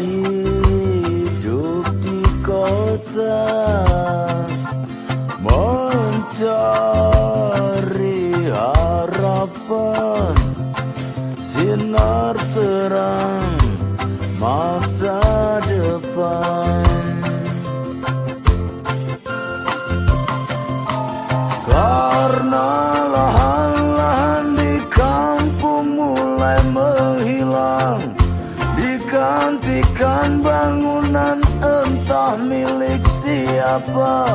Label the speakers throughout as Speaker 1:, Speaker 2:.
Speaker 1: hidup di kota mencari harapan. Sinar terang masa depan ah,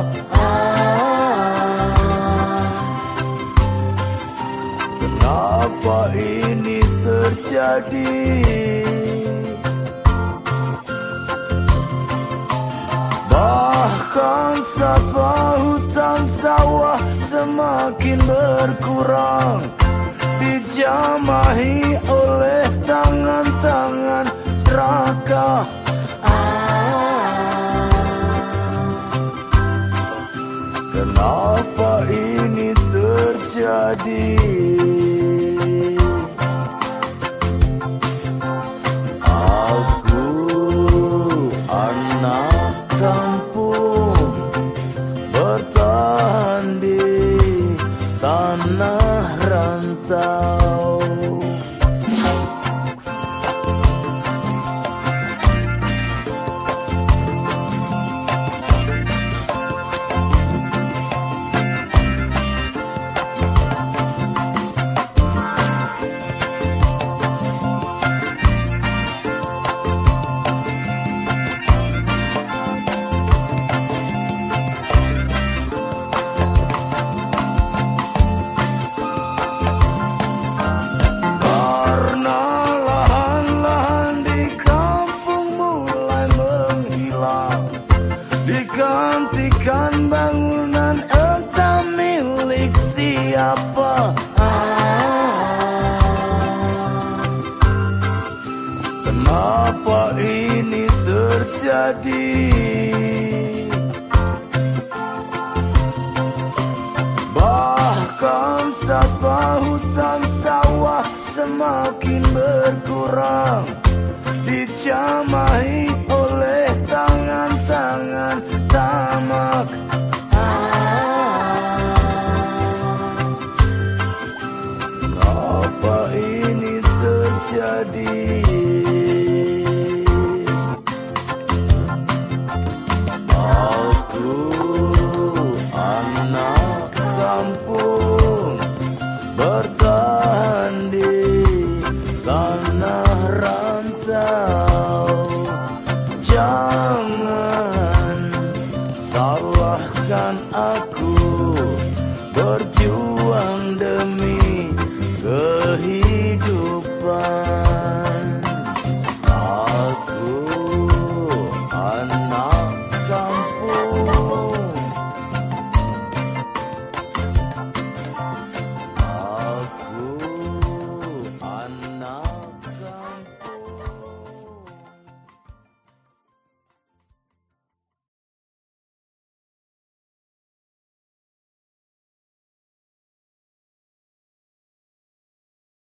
Speaker 1: Kenapa ini terjadi? Bahkan satwa hutan sawah semakin berkurang Dijamahi Kenapa ini terjadi? Aku anak kampung Digantikan bangunan entah milik siapa? Kenapa ini terjadi? Bahkan satwa hutan sawah semakin berkurang Dicamai terjadi Aku anak kampung Bertahan di tanah rantau. Jangan salahkan aku